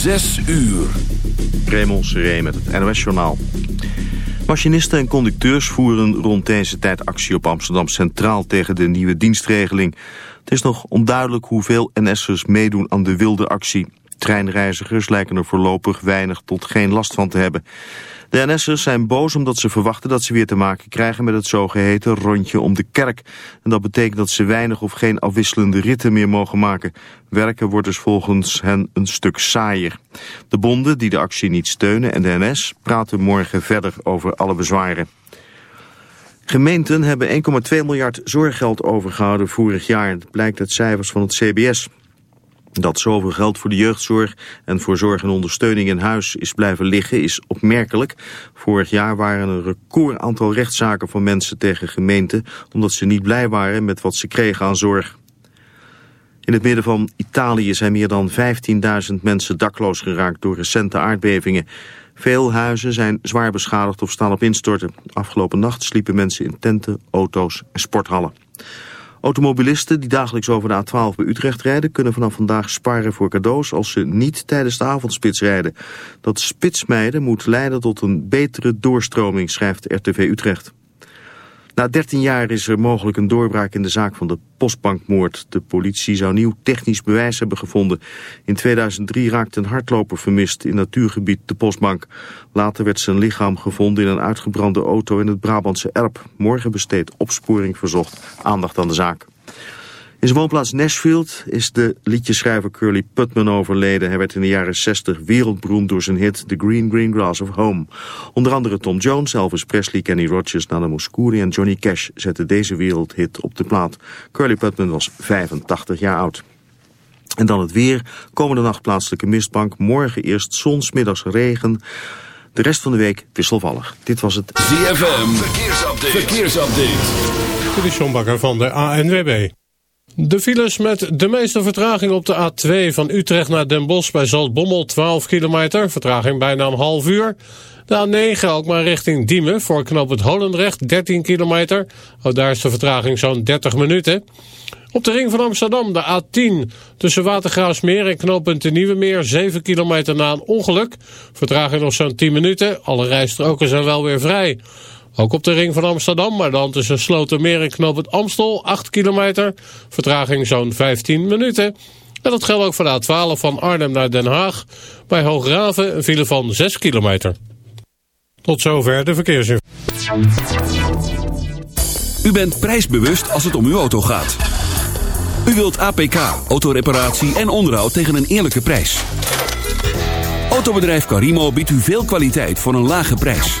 Zes uur. Raymond Seré met het NOS-journaal. Machinisten en conducteurs voeren rond deze tijd actie op Amsterdam Centraal tegen de nieuwe dienstregeling. Het is nog onduidelijk hoeveel NS'ers meedoen aan de wilde actie. Treinreizigers lijken er voorlopig weinig tot geen last van te hebben. De NS'ers zijn boos omdat ze verwachten dat ze weer te maken krijgen met het zogeheten rondje om de kerk. En dat betekent dat ze weinig of geen afwisselende ritten meer mogen maken. Werken wordt dus volgens hen een stuk saaier. De bonden die de actie niet steunen en de NS praten morgen verder over alle bezwaren. Gemeenten hebben 1,2 miljard zorggeld overgehouden vorig jaar. Dat blijkt uit cijfers van het CBS. Dat zoveel geld voor de jeugdzorg en voor zorg en ondersteuning in huis is blijven liggen is opmerkelijk. Vorig jaar waren een record aantal rechtszaken van mensen tegen gemeenten omdat ze niet blij waren met wat ze kregen aan zorg. In het midden van Italië zijn meer dan 15.000 mensen dakloos geraakt door recente aardbevingen. Veel huizen zijn zwaar beschadigd of staan op instorten. Afgelopen nacht sliepen mensen in tenten, auto's en sporthallen. Automobilisten die dagelijks over de A12 bij Utrecht rijden... kunnen vanaf vandaag sparen voor cadeaus als ze niet tijdens de avondspits rijden. Dat spitsmijden moet leiden tot een betere doorstroming, schrijft RTV Utrecht. Na 13 jaar is er mogelijk een doorbraak in de zaak van de postbankmoord. De politie zou nieuw technisch bewijs hebben gevonden. In 2003 raakte een hardloper vermist in natuurgebied de postbank. Later werd zijn lichaam gevonden in een uitgebrande auto in het Brabantse Erp. Morgen besteedt opsporing verzocht aandacht aan de zaak. In zijn woonplaats Nashville is de liedjeschrijver Curly Putman overleden. Hij werd in de jaren 60 wereldberoemd door zijn hit The Green Green Grass of Home. Onder andere Tom Jones, Elvis Presley, Kenny Rogers, Nana Mouskouri en Johnny Cash zetten deze wereldhit op de plaat. Curly Putman was 85 jaar oud. En dan het weer. Komende nacht plaatselijke mistbank. Morgen eerst zonsmiddags regen. De rest van de week wisselvallig. Dit was het ZFM. Verkeersupdate. Verkeersupdate. Dit is John Bakker van de ANWB. De files met de meeste vertraging op de A2 van Utrecht naar Den Bosch bij Zaltbommel 12 kilometer, vertraging bijna een half uur. De A9 ook maar richting Diemen voor knop het Holendrecht 13 kilometer. Oh, daar is de vertraging zo'n 30 minuten. Op de ring van Amsterdam de A10 tussen Watergraafsmeer en knooppunt de Nieuwe Meer 7 kilometer na een ongeluk. Vertraging nog zo'n 10 minuten. Alle rijstroken zijn wel weer vrij. Ook op de ring van Amsterdam, maar dan tussen Slotermeer en Knoop het Amstel, 8 kilometer. Vertraging zo'n 15 minuten. En dat geldt ook voor de A12 van Arnhem naar Den Haag. Bij Hoograven een file van 6 kilometer. Tot zover de verkeersinformatie. U bent prijsbewust als het om uw auto gaat. U wilt APK, autoreparatie en onderhoud tegen een eerlijke prijs. Autobedrijf Carimo biedt u veel kwaliteit voor een lage prijs.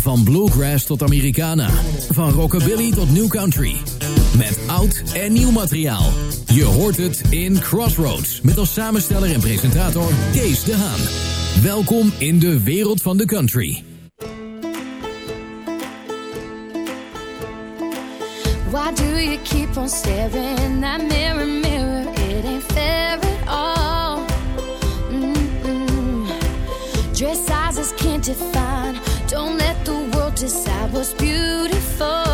Van bluegrass tot Americana. Van rockabilly tot new country. Met oud en nieuw materiaal. Je hoort het in Crossroads. Met als samensteller en presentator Kees de Haan. Welkom in de wereld van de country. Why do you keep on staring in that mirror, mirror? It ain't fair at all. Dress sizes can't. Beautiful.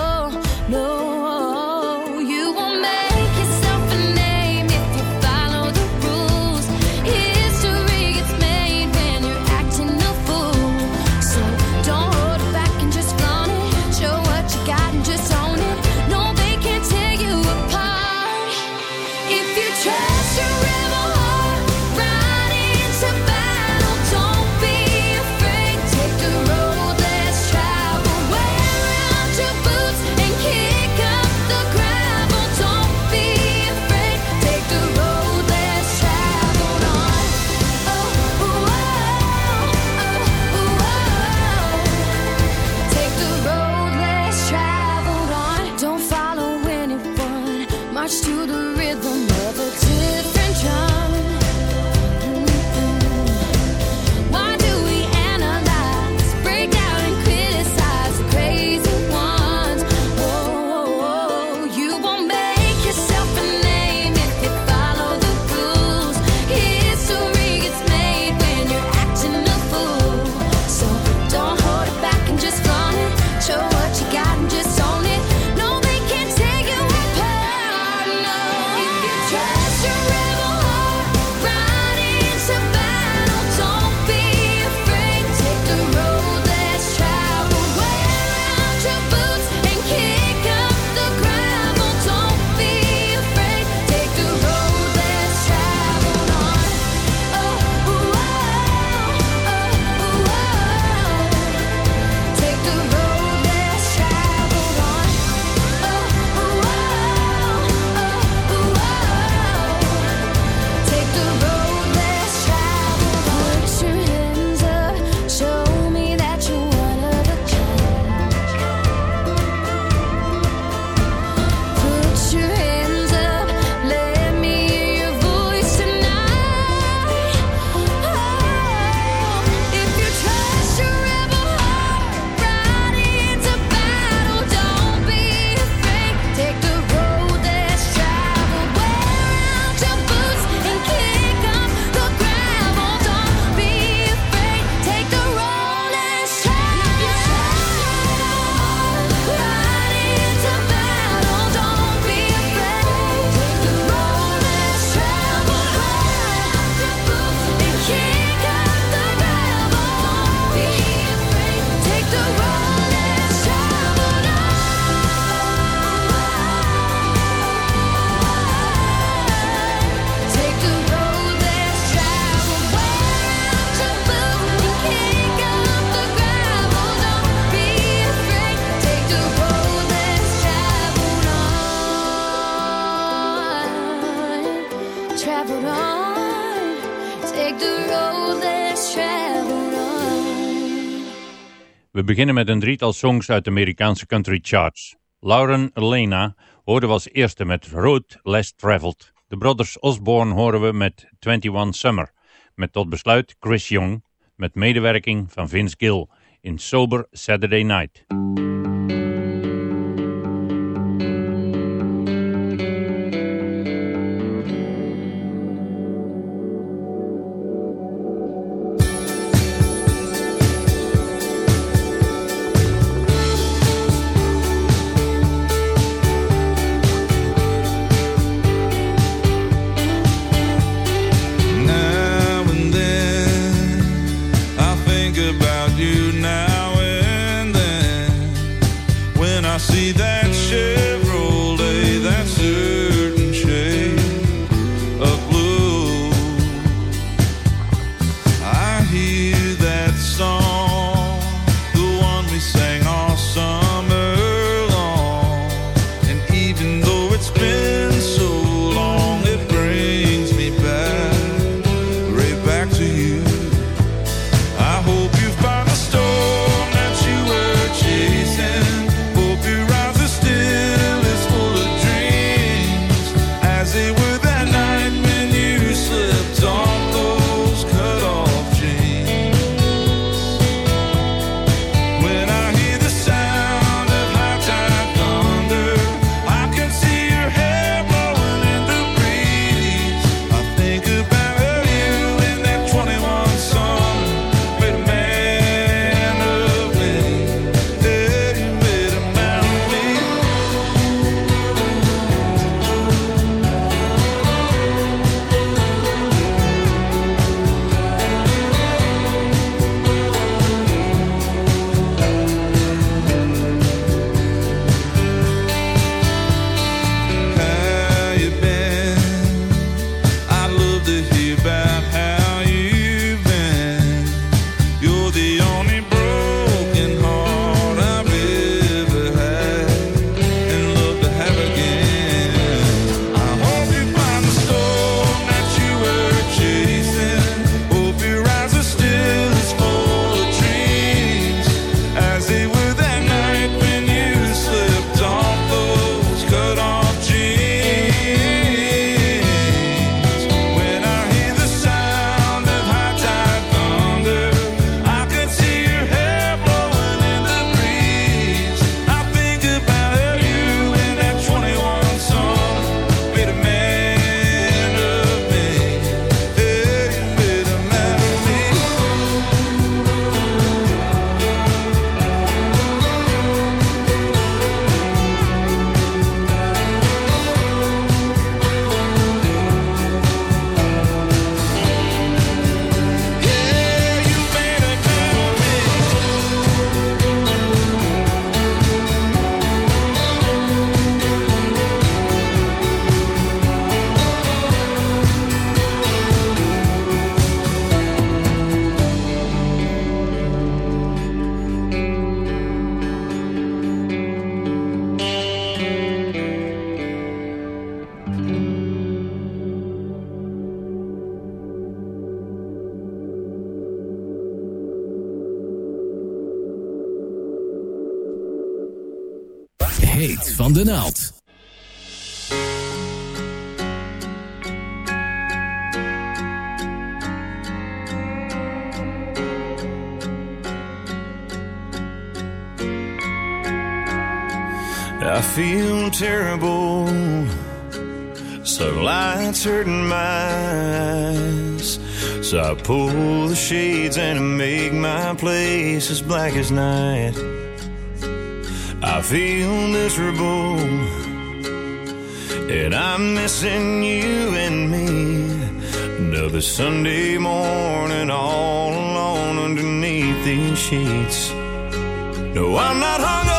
We beginnen met een drietal songs uit de Amerikaanse country charts. Lauren Elena hoorden we als eerste met Road Less Traveled. De Brothers Osborne horen we met 21 Summer. Met tot besluit Chris Young, met medewerking van Vince Gill in Sober Saturday Night. Heet van de naald. I feel terrible. Sunlight's hurting my eyes. So I pull the shades and make my place as black as night feel miserable and I'm missing you and me. Another Sunday morning, all alone underneath these sheets. No, I'm not hung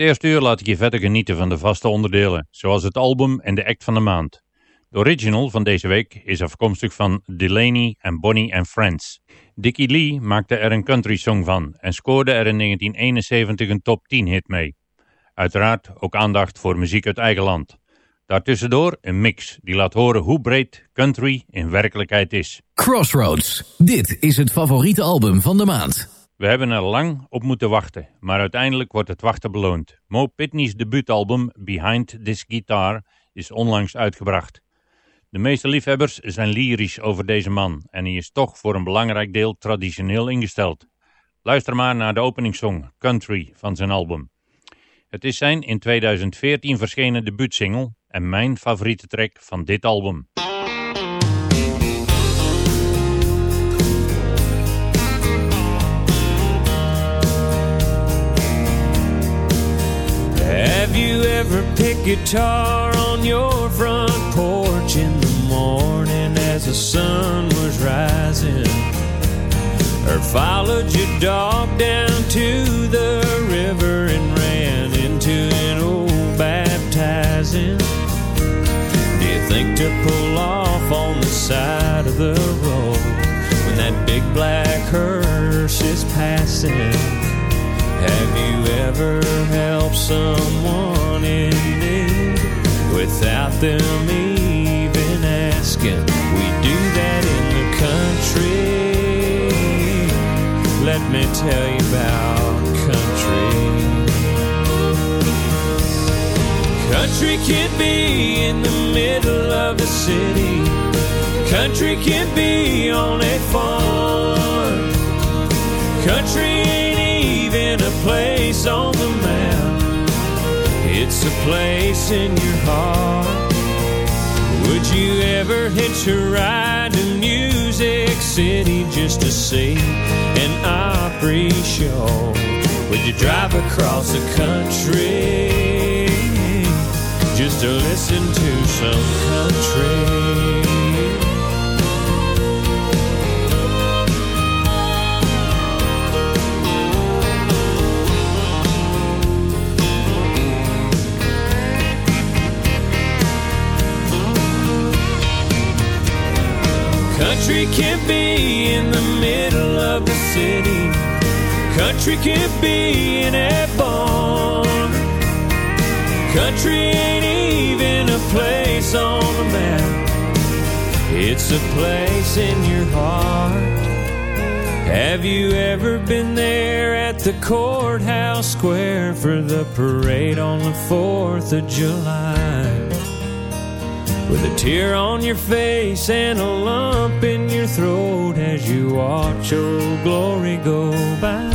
Dit eerste uur laat ik je verder genieten van de vaste onderdelen, zoals het album en de act van de maand. De original van deze week is afkomstig van Delaney en Bonnie and Friends. Dickie Lee maakte er een country song van en scoorde er in 1971 een top 10 hit mee. Uiteraard ook aandacht voor muziek uit eigen land. Daartussendoor een mix die laat horen hoe breed country in werkelijkheid is. Crossroads. Dit is het favoriete album van de maand. We hebben er lang op moeten wachten, maar uiteindelijk wordt het wachten beloond. Mo Pitney's debuutalbum Behind This Guitar is onlangs uitgebracht. De meeste liefhebbers zijn lyrisch over deze man en hij is toch voor een belangrijk deel traditioneel ingesteld. Luister maar naar de openingssong Country van zijn album. Het is zijn in 2014 verschenen debuutsingle en mijn favoriete track van dit album. Have you ever picked guitar on your front porch in the morning as the sun was rising? Or followed your dog down to the river and ran into an old baptizing? Do you think to pull off on the side of the road when that big black hearse is passing? Have you ever helped someone in need without them even asking? We do that in the country. Let me tell you about country. Country can be in the middle of the city. Country can be on a farm. Country place on the map. It's a place in your heart. Would you ever hitch a ride to Music City just to see an Opry show? Would you drive across the country just to listen to some country? Country can be in the middle of the city. Country can be in a barn. Country ain't even a place on the map. It's a place in your heart. Have you ever been there at the courthouse square for the parade on the 4th of July? With a tear on your face and a lump in your throat as you watch old glory go by.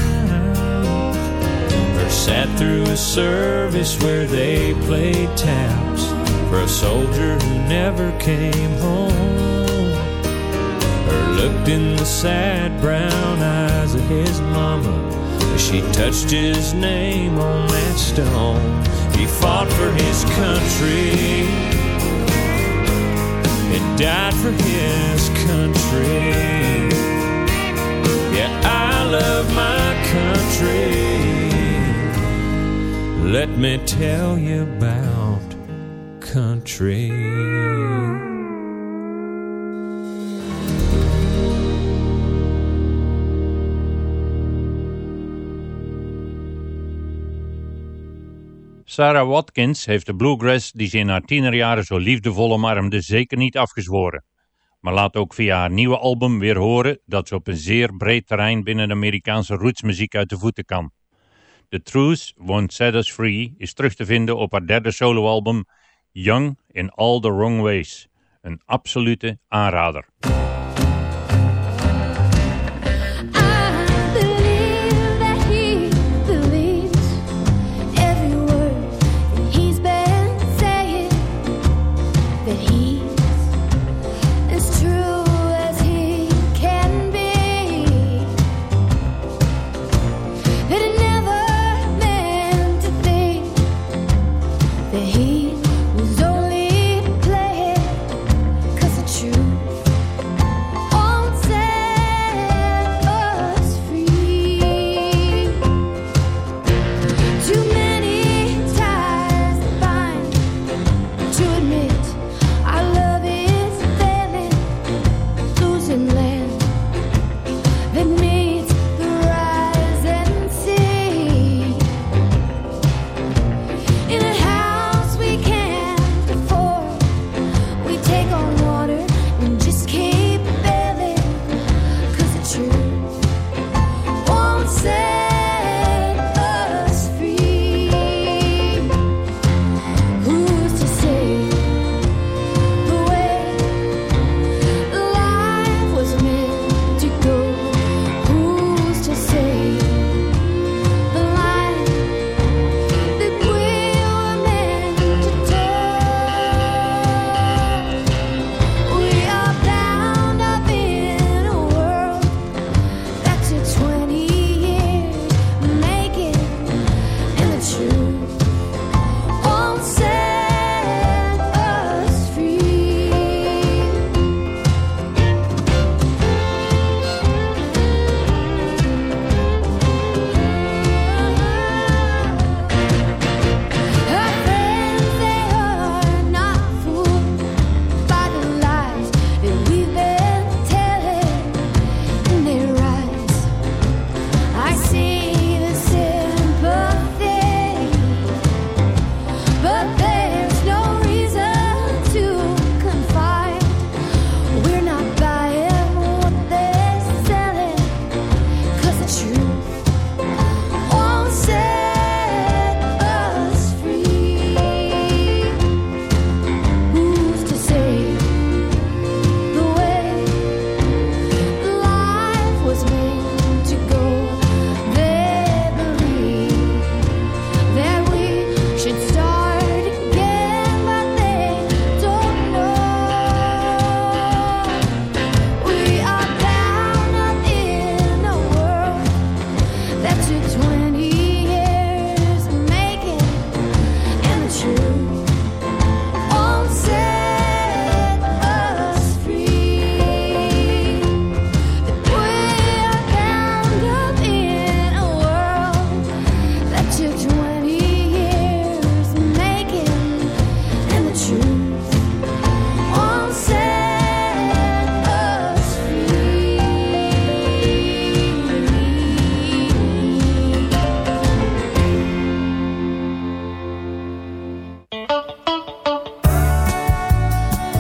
Or sat through a service where they played taps for a soldier who never came home. Or looked in the sad brown eyes of his mama as she touched his name on that stone. He fought for his country died for his country. Yeah, I love my country. Let me tell you about country. Sarah Watkins heeft de bluegrass die ze in haar tienerjaren zo liefdevol omarmde zeker niet afgezworen. Maar laat ook via haar nieuwe album weer horen dat ze op een zeer breed terrein binnen de Amerikaanse rootsmuziek uit de voeten kan. The Truth Won't Set Us Free is terug te vinden op haar derde soloalbum Young in All the Wrong Ways. Een absolute aanrader.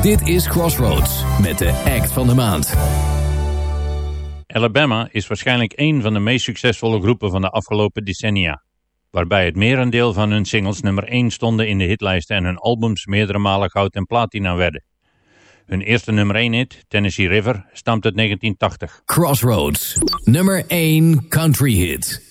Dit is Crossroads met de act van de maand. Alabama is waarschijnlijk een van de meest succesvolle groepen van de afgelopen decennia. Waarbij het merendeel van hun singles nummer 1 stonden in de hitlijsten en hun albums meerdere malen goud en platina werden. Hun eerste nummer 1 hit, Tennessee River, stamt uit 1980. Crossroads, nummer 1 country hit.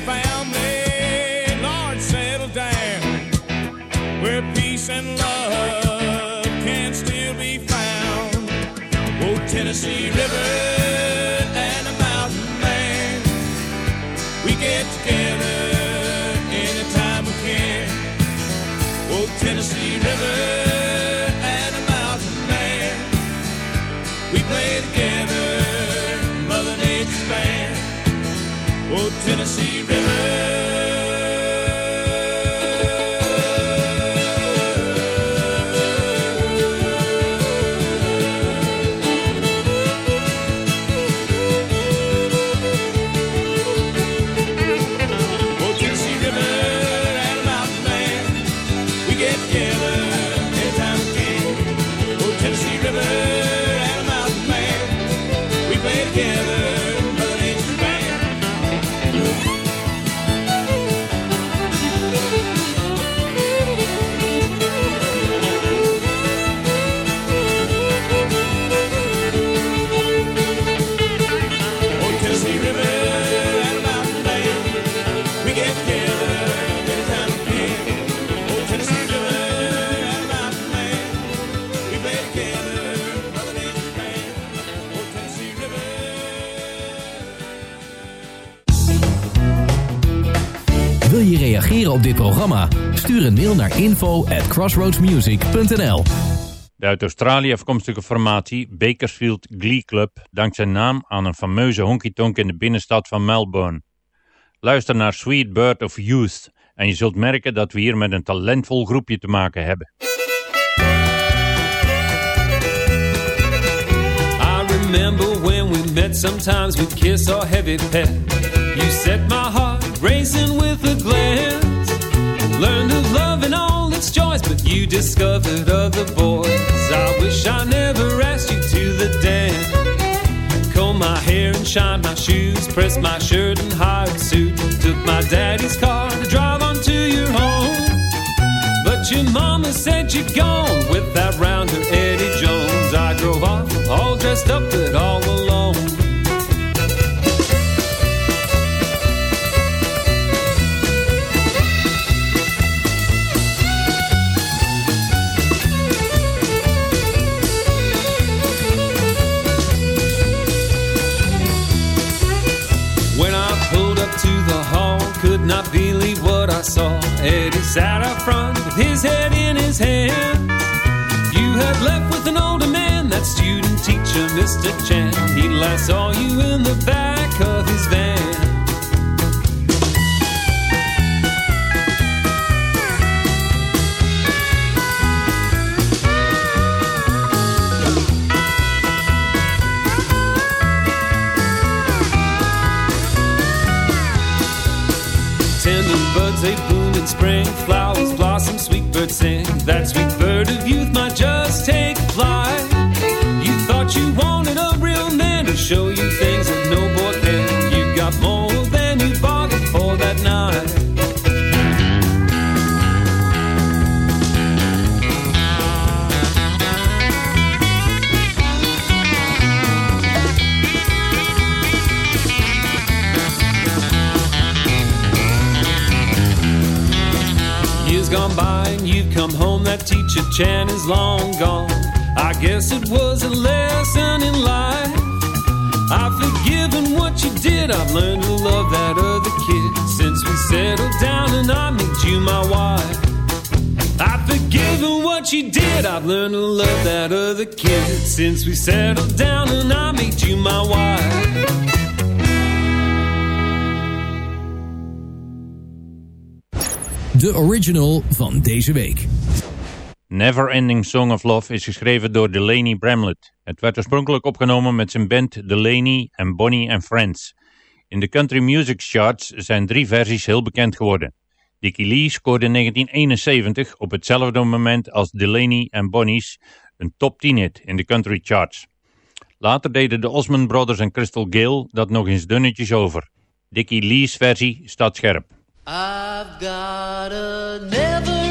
Family, Lord, settle down, where peace and love can still be found. Oh, Tennessee River and a mountain man, we get together anytime we can. Oh, Tennessee River Tennessee Oh, reageren op dit programma? Stuur een mail naar info at crossroadsmusic.nl De uit Australië afkomstige formatie Bakersfield Glee Club dankt zijn naam aan een fameuze honky-tonk in de binnenstad van Melbourne. Luister naar Sweet Bird of Youth en je zult merken dat we hier met een talentvol groepje te maken hebben. I remember when we met, sometimes we'd kiss or heavy pet. You set my heart racing with a glance. Learned of love and all its joys, but you discovered other boys. I wish I never asked you to the dance. Comb my hair and shine my shoes, press my shirt and hired suit. Took my daddy's car to drive on to your home. But your mama said you'd gone with that rounder Eddie Jones. I drove off all dressed up but all alone. Sat out front with his head in his hand. You had left with an older man, that student teacher, Mr. Chan. He last saw you in the back of his van. Buds, they in spring. Flowers blossom, sweet birds sing. That sweet bird of youth might just take flight. You thought you wanted a real man to show you things that no gone by and you've come home, that teacher Chan is long gone. I guess it was a lesson in life. I've forgiven what you did, I've learned to love that other kid. Since we settled down and I made you my wife. I've forgiven what you did, I've learned to love that other kid. Since we settled down and I made you my wife. De original van deze week. Never Ending Song of Love is geschreven door Delaney Bramlett. Het werd oorspronkelijk opgenomen met zijn band Delaney and Bonnie and Friends. In de country music charts zijn drie versies heel bekend geworden. Dickie Lee scoorde in 1971 op hetzelfde moment als Delaney and Bonnie's een top 10 hit in de country charts. Later deden de Osmond Brothers en Crystal Gale dat nog eens dunnetjes over. Dickie Lee's versie staat scherp. I've got a never-ending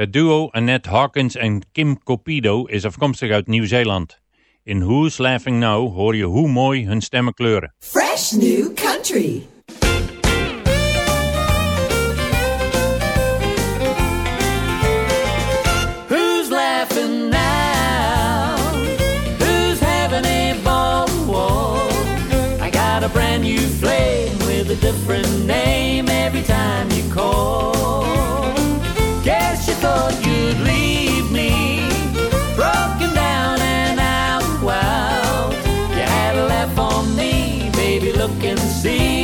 Het duo Annette Hawkins en Kim Copido is afkomstig uit Nieuw-Zeeland. In Who's Laughing Now hoor je hoe mooi hun stemmen kleuren. Fresh New Country A brand new flame with a different name every time you see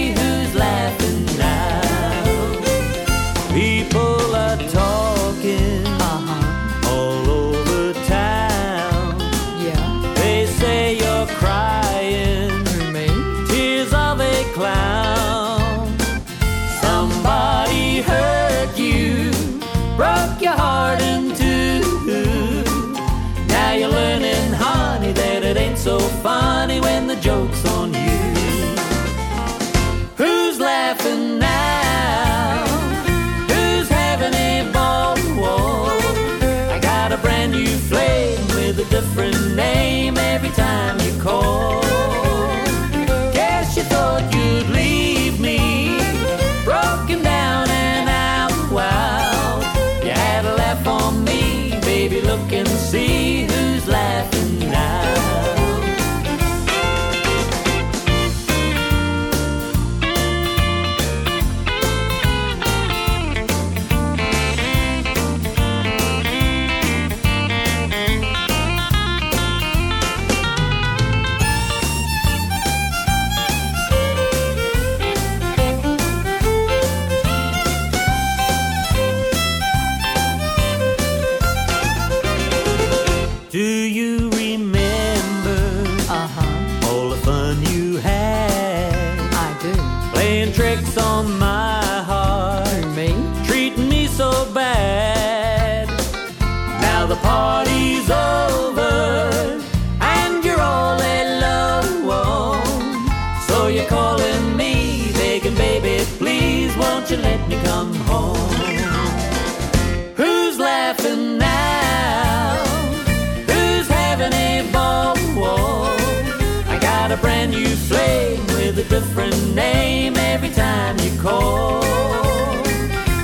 name every time you call.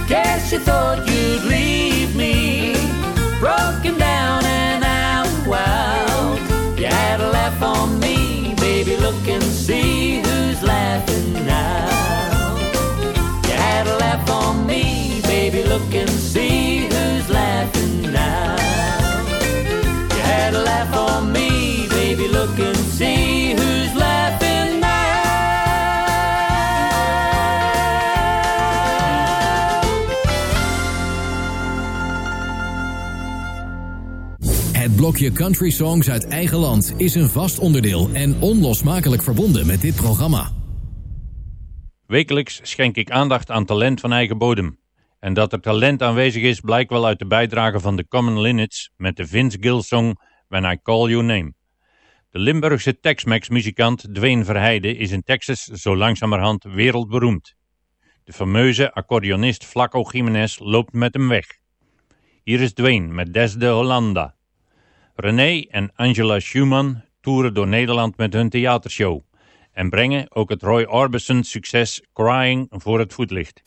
Guess you thought you'd leave me broken down and out wild. You had a laugh on me, baby. Look and see who's laughing now. You had a laugh on me, baby. Look and see who's laughing now. You had a laugh on me, baby. Look and see who's laughing blokje country songs uit eigen land is een vast onderdeel en onlosmakelijk verbonden met dit programma. Wekelijks schenk ik aandacht aan talent van eigen bodem. En dat er talent aanwezig is blijkt wel uit de bijdrage van de Common Linnets met de Vince Gill song When I Call Your Name. De Limburgse Tex-Mex muzikant Dwayne Verheide is in Texas zo langzamerhand wereldberoemd. De fameuze accordeonist Flaco Jiménez loopt met hem weg. Hier is Dwayne met Des de Hollanda. René en Angela Schumann toeren door Nederland met hun theatershow en brengen ook het Roy Orbison succes Crying voor het voetlicht.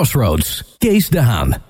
Crossroads, Kees de.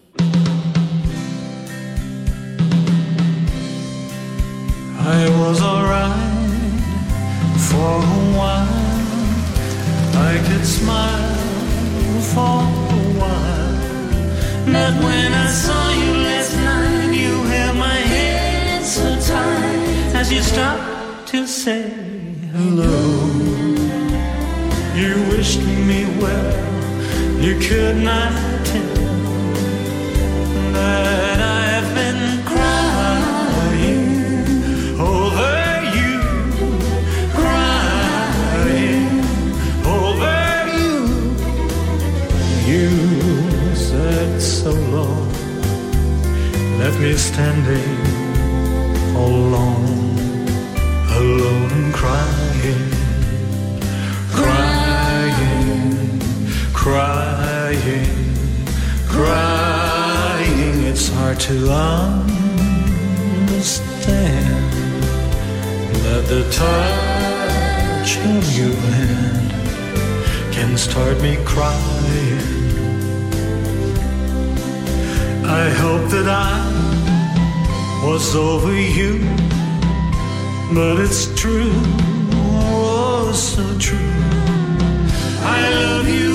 Hope that I was over you, but it's true, oh so true. I love you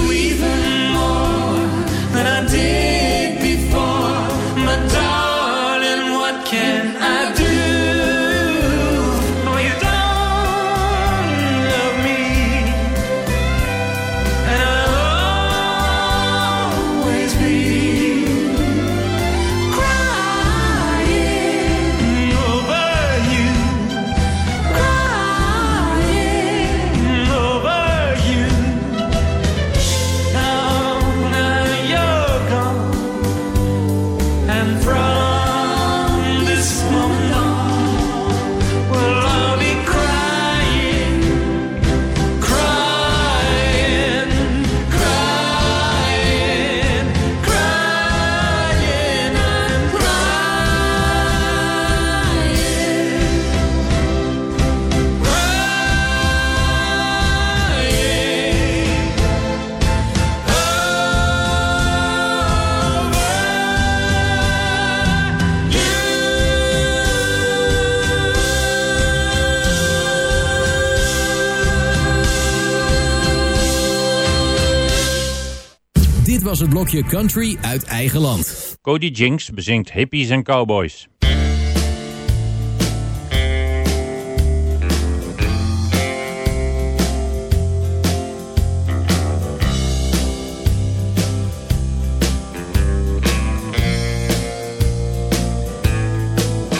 was het blokje country uit eigen land. Cody Jinks bezingt hippies en cowboys.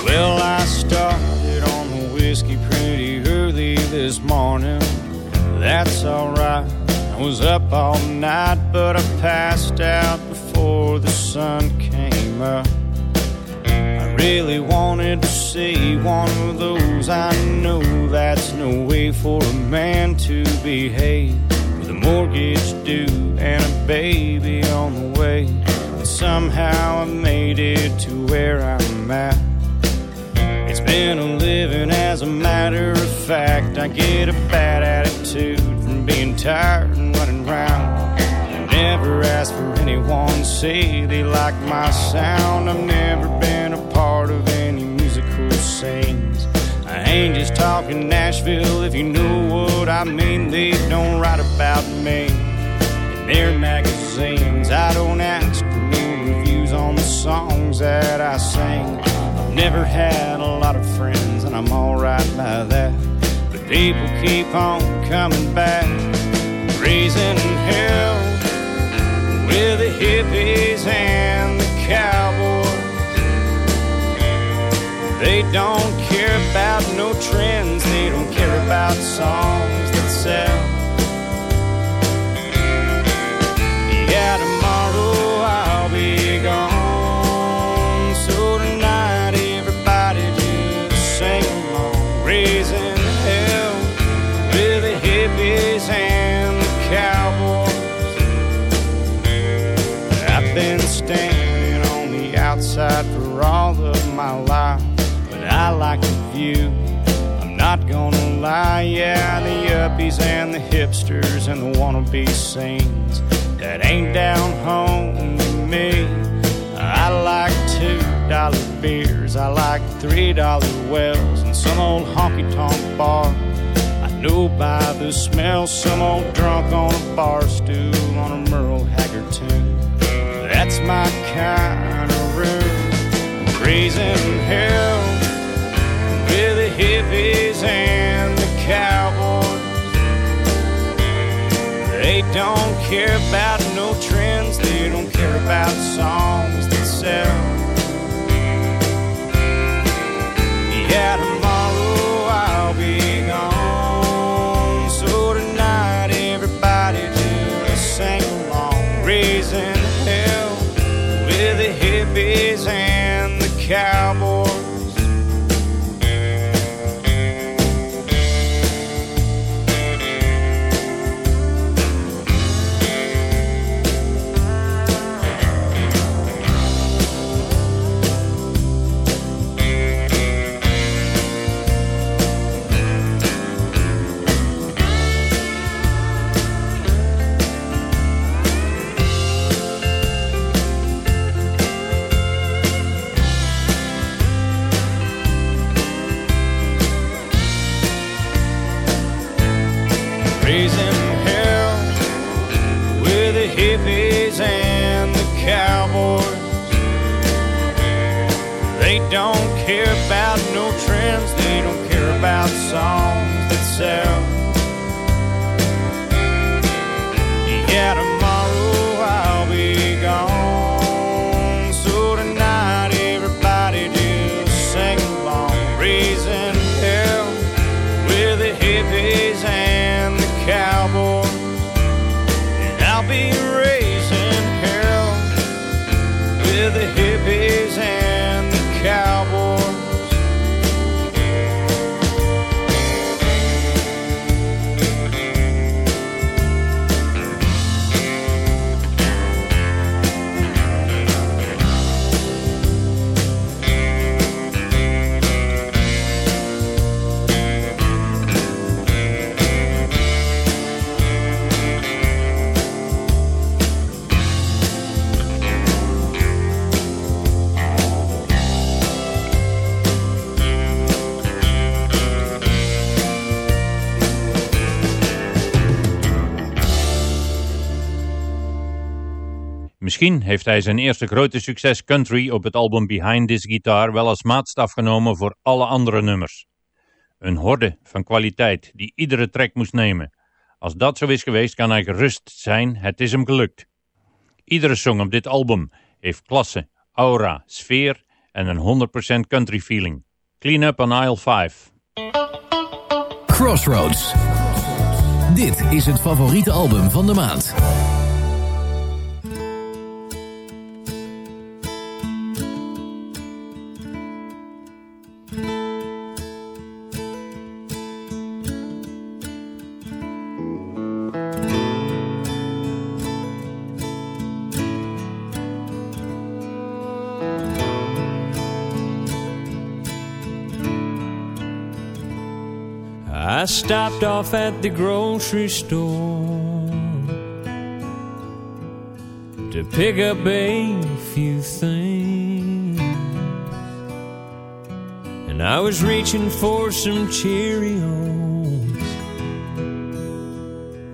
Well, I started on the whiskey pretty early this morning. That's alright. I was up all night, but I passed out before the sun came up. I really wanted to see one of those. I know that's no way for a man to behave. With a mortgage due and a baby on the way. But somehow I made it to where I'm at. It's been a living as a matter of fact. I get a bad attitude from being tired around. I never ask for anyone to say they like my sound. I've never been a part of any musical scenes. I ain't just talking Nashville if you know what I mean. They don't write about me in their magazines. I don't ask for new reviews on the songs that I sing. I've never had a lot of friends, and I'm alright by that. But people keep on coming back, raising hell with the hippies and the cowboys. They don't care about no trends, they don't care about songs that sell. Yeah, for all of my life, but I like the view. I'm not gonna lie, yeah, the yuppies and the hipsters and the wannabe scenes that ain't down home to me. I like two dollar beers, I like three dollar wells, and some old honky tonk bar. I know by the smell, some old drunk on a bar stool on a Merle Haggard tune. That's my kind raising hell with the hippies and the cowboys. They don't care about no trends, they don't care about songs that sell. Yeah, tomorrow I'll be gone. So tonight, everybody just sing along, raising hell with the hippies and about no trends, they don't care about songs that sell. Yeah, tomorrow I'll be gone. So tonight, everybody just sing along, raising hell with the hippies and the cowboys. And I'll be raising hell with the Misschien heeft hij zijn eerste grote succes country op het album Behind This Guitar wel als maatstaf genomen voor alle andere nummers. Een horde van kwaliteit die iedere track moest nemen. Als dat zo is geweest kan hij gerust zijn, het is hem gelukt. Iedere song op dit album heeft klasse, aura, sfeer en een 100% country feeling. Clean Up on Aisle 5. Crossroads. Dit is het favoriete album van de maand. Stopped off at the grocery store to pick up a few things. And I was reaching for some Cheerios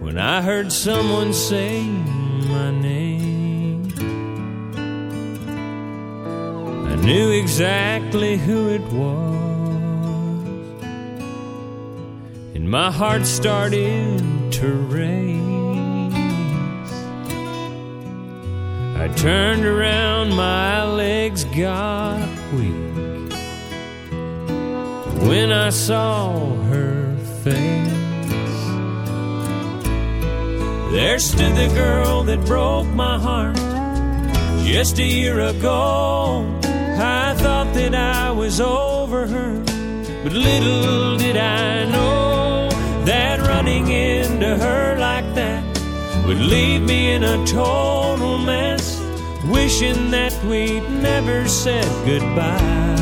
when I heard someone say my name. I knew exactly who it was. My heart started to race. I turned around, my legs got weak when I saw her face. There stood the girl that broke my heart just a year ago. I thought that I was over her, but little did I know that running into her like that would leave me in a total mess, wishing that we'd never said goodbye.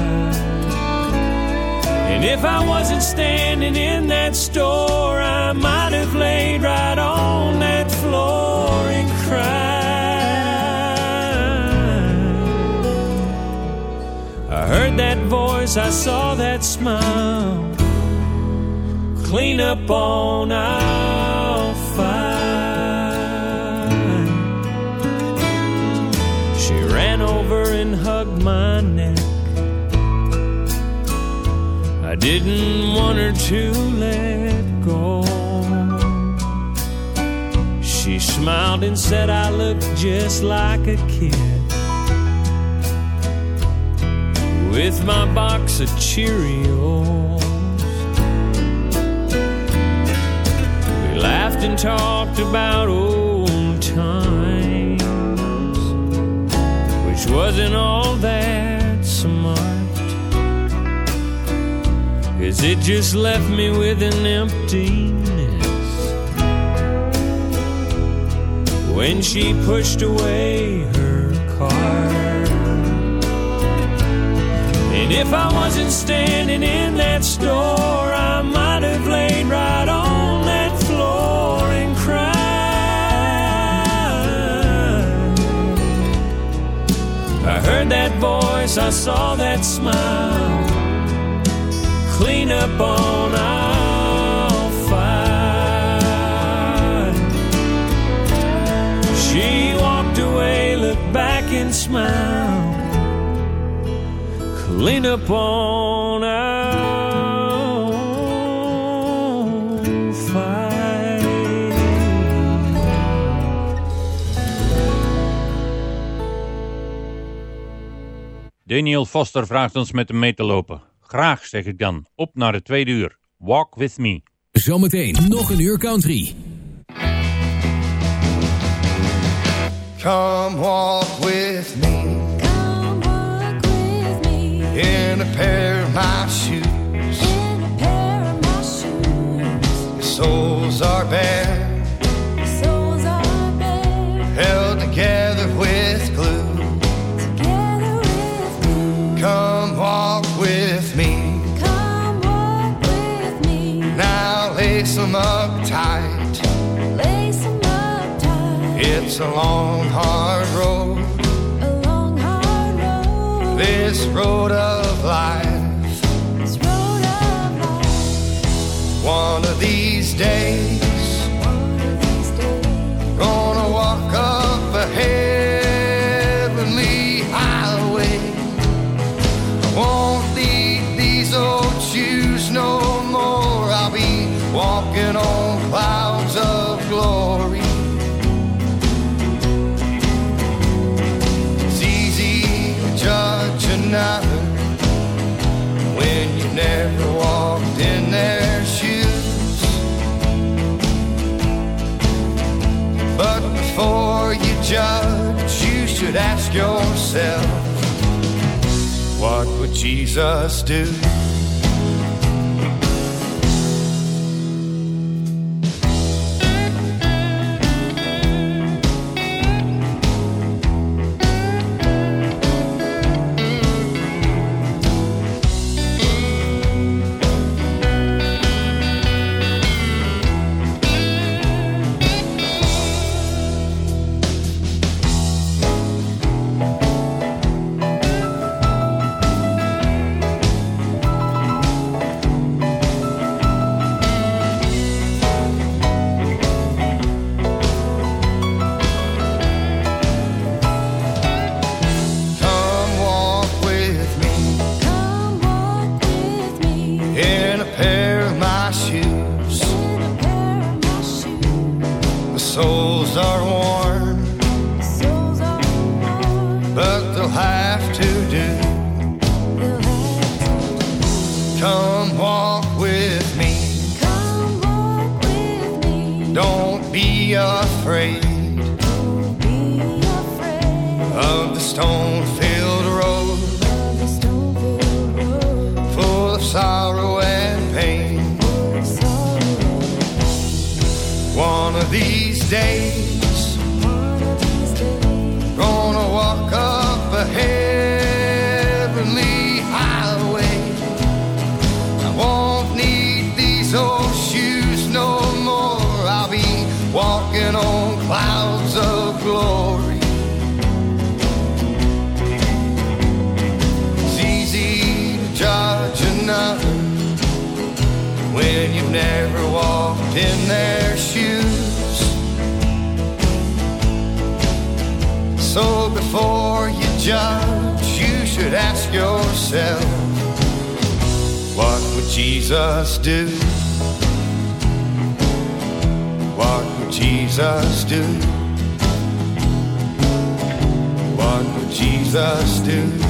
And if I wasn't standing in that store, I might have laid right on that floor and cried. I heard that voice, I saw that smile. Clean up on five. She ran over and hugged my neck. I didn't want her to let go. She smiled and said I looked just like a kid. With my box of Cheerios. Laughed and talked about old times, which wasn't all that much. Is it just left me with an emptiness when she pushed away her car? And if I wasn't standing in that store, I might have laid right on I heard that voice, I saw that smile, clean up on aisle five. She walked away, looked back and smiled clean up on Daniel Foster vraagt ons met hem mee te lopen. Graag, zeg ik dan. Op naar het tweede uur. Walk with me. Zometeen nog een uur country. Come walk with me. In a pair of my shoes. Your soles are bare. Held together lace them up tight. It's a long, hard road. This road of life. Yourself, what would Jesus do? Be afraid of the stone filled road full of sorrow and pain. One of these days, in their shoes. So before you judge, you should ask yourself, what would Jesus do? What would Jesus do? What would Jesus do?